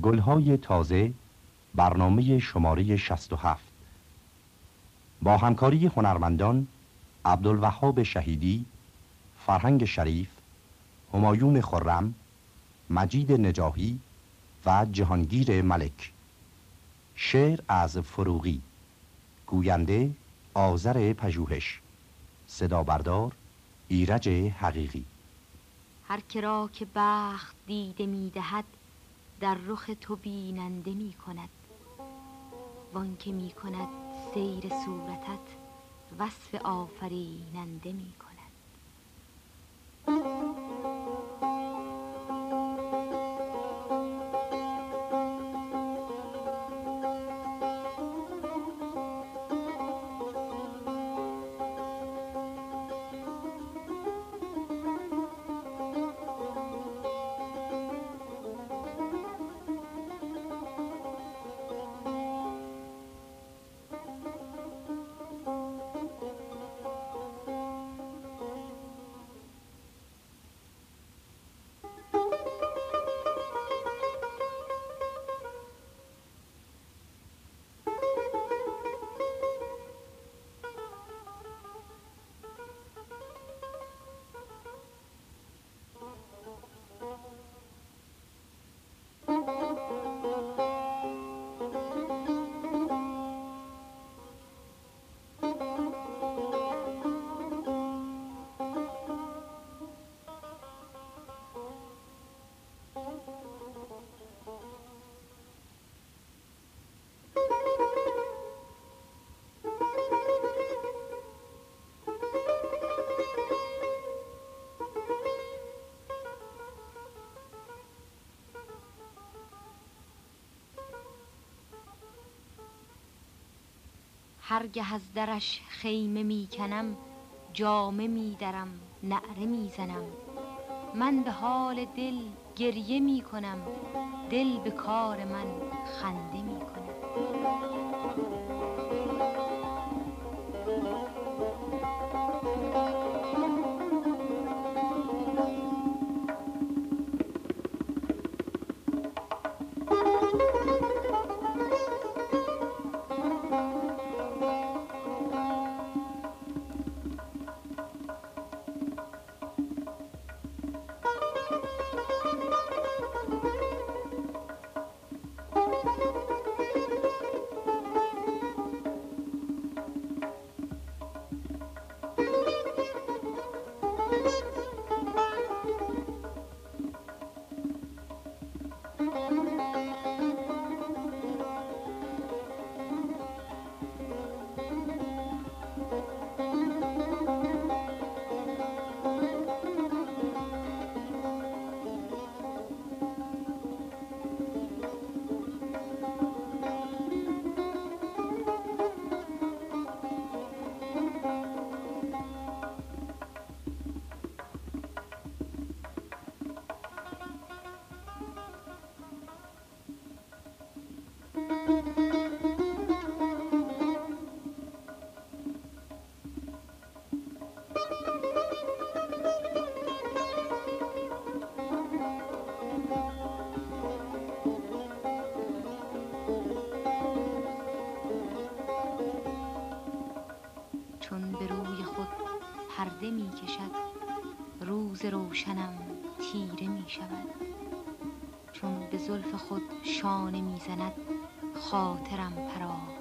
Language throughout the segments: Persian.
گلهای تازه برنامه شماره 67 با همکاری هنرمندان عبدالوهاب شهیدی فرهنگ شریف همایون خرم مجید نجاهی و جهانگیر ملک. شعر از فروغی. گوینده آذر پژوهش. صدا بردار ایرج حقیقی. هر کرا که بخت دیده می‌دهد در رخ تو بیننده می کند. وان که می کند سیر صورتت وصف آفریننده می کند. هرگه از درش خیمه می‌کنم جامه میدرم نعره می‌زنم من به حال دل گریه می‌کنم دل به کار من خنده می‌کنم روشنم تیره می شود. چون به زلف خود شانه می زند خاطرم پراکنده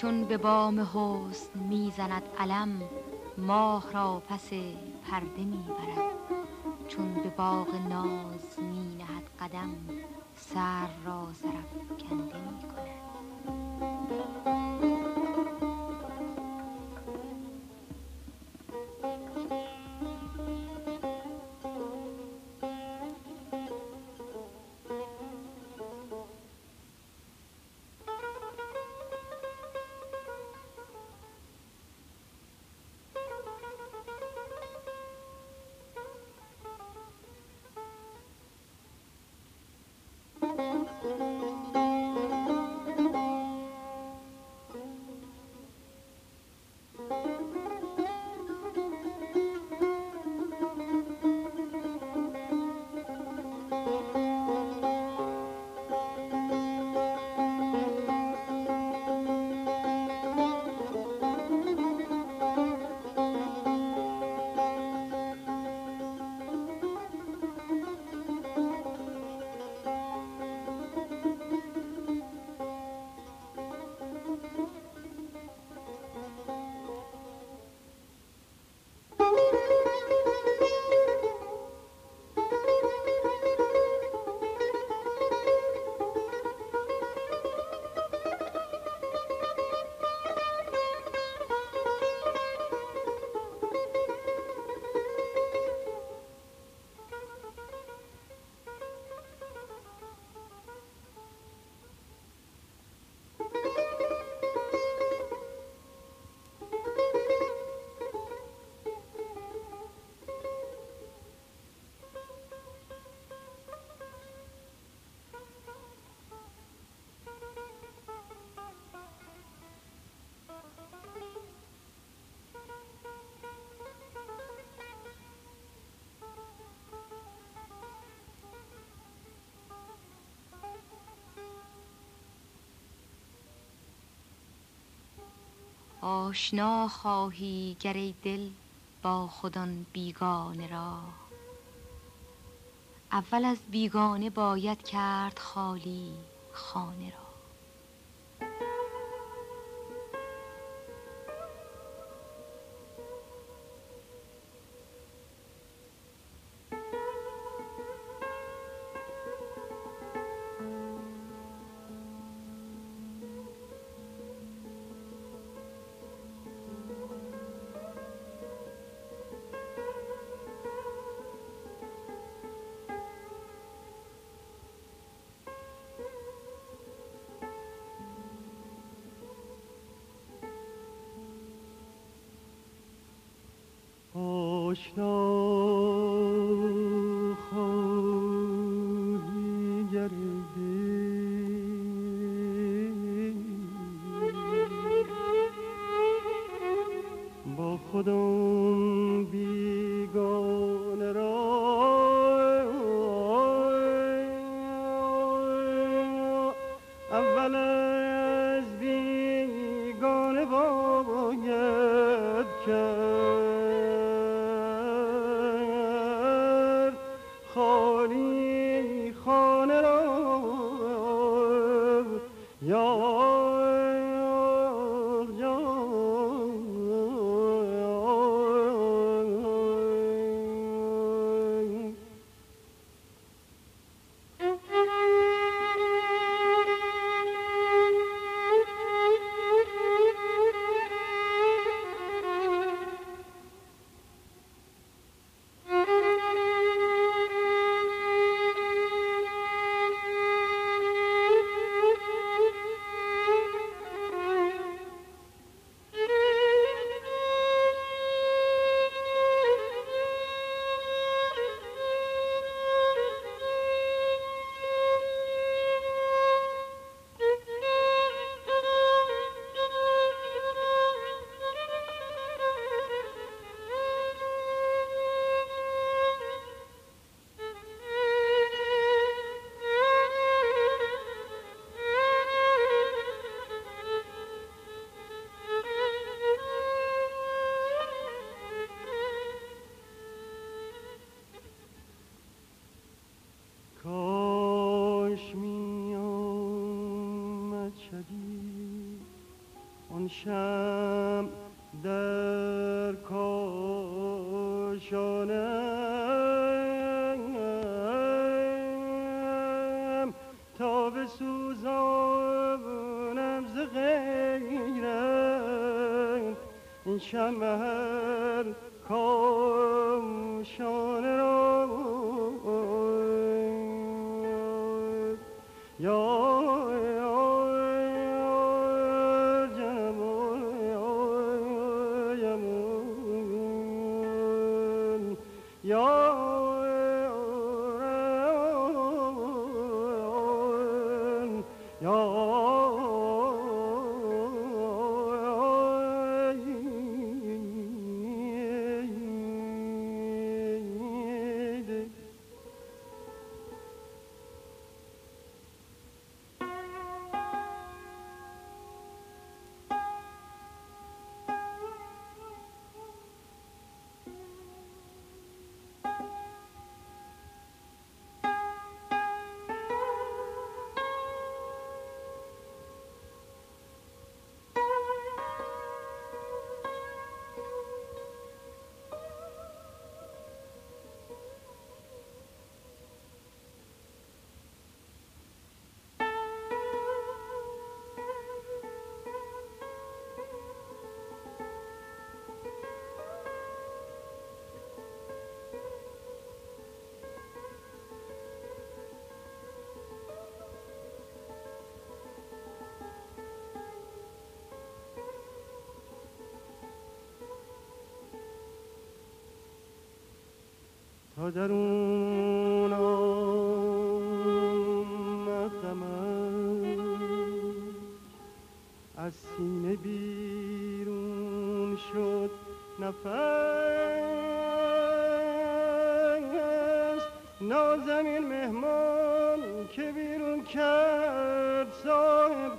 چون به بام حسن می‌زند علم ماه را پس پرده می‌برد. چون به باغ ناز می نهد قدم سر را زرف کنده می آشنا خواهی گر دل با خودان بیگانه را. اول از بیگانه باید کرد خالی خانه را. آشنا. شمر کامشانه را تا درون آمدم از سینه بیرون شد نفس. نازمین مهمان که بیرون کرد صاحب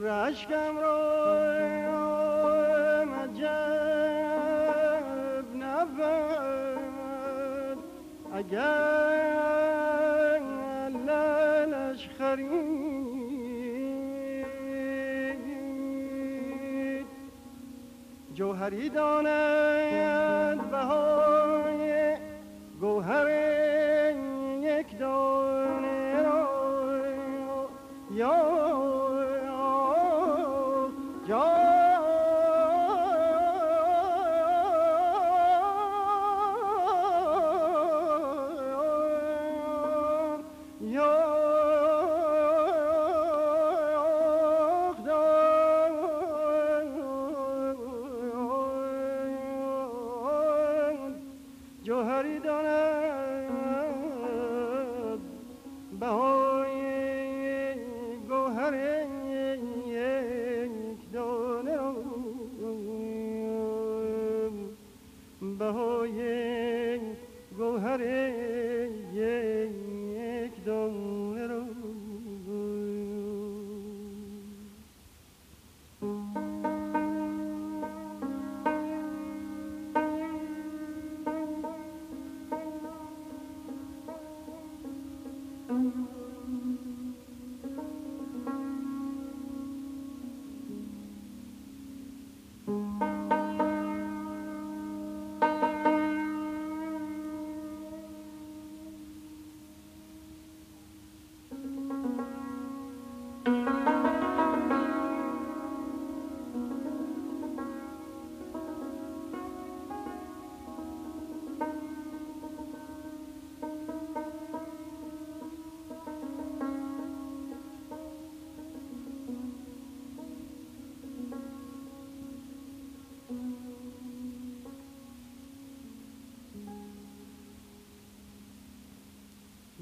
دور عشقم را مجب نبود. اگر لالش خرید جوهری داند بهای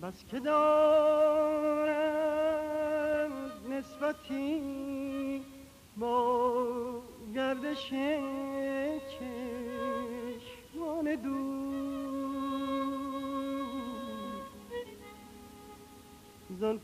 بس که دارم نسبتی با گردش چشمان دور. زن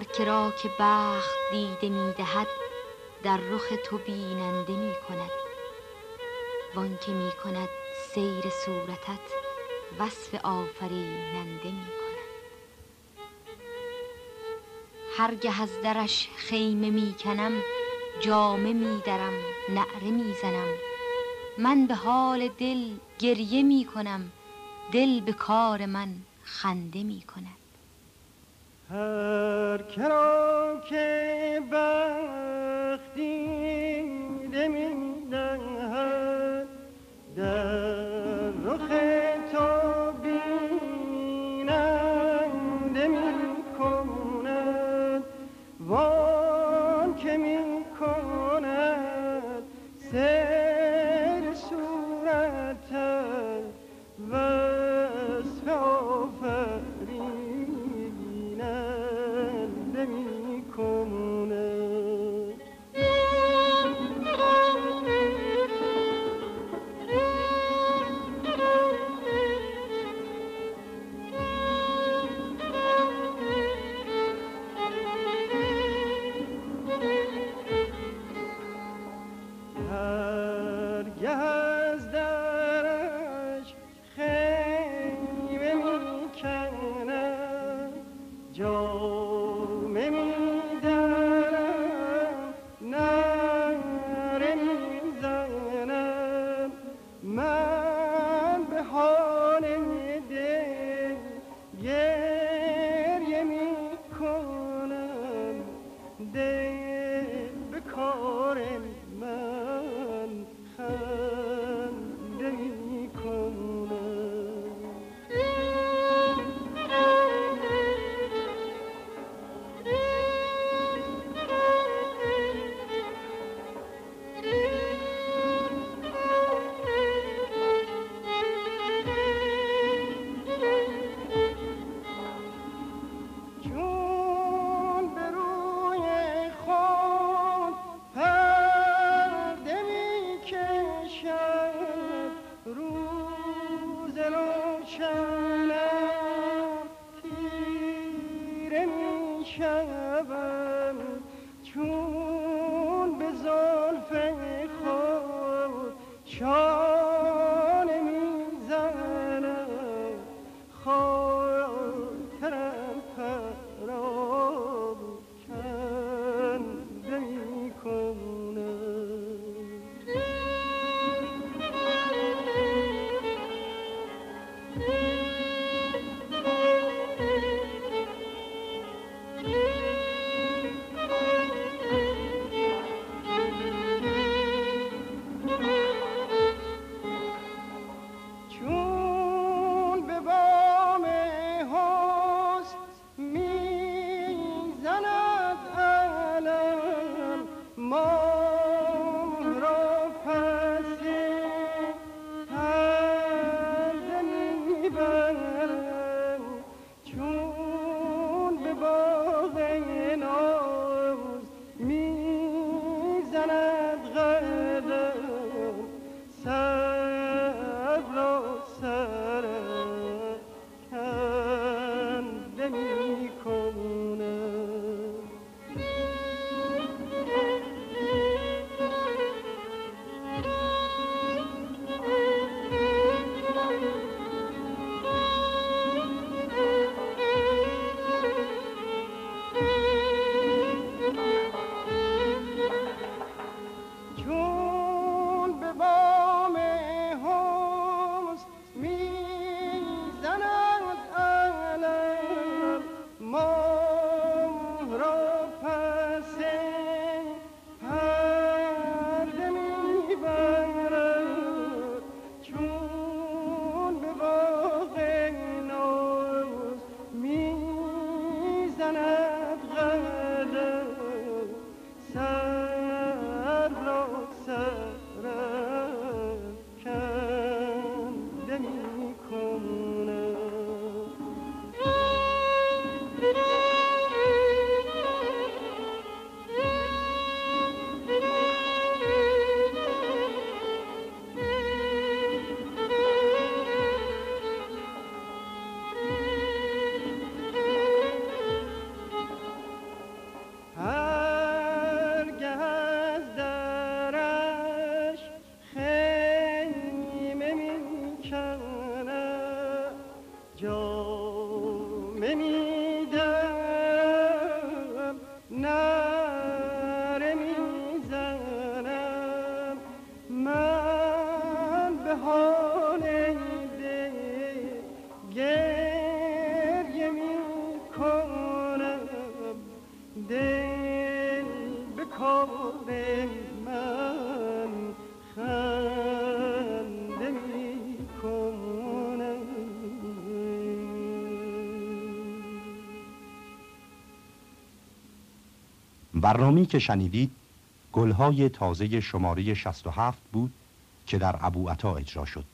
هر کرا که بخت دیده می‌دهد در رخ تو بیننده می کند وان که می کند سیر صورتت وصف آفریننده می کند هرگه از درش خیمه می کنم جامه می درم نعره می زنم من به حال دل گریه می کنم دل به کار من خنده می کند هر کرا که بختی می دهد باغ جا برنامه‌ای که شنیدید گلهای تازه شماره 67 بود که در ابو عطا اجرا شد.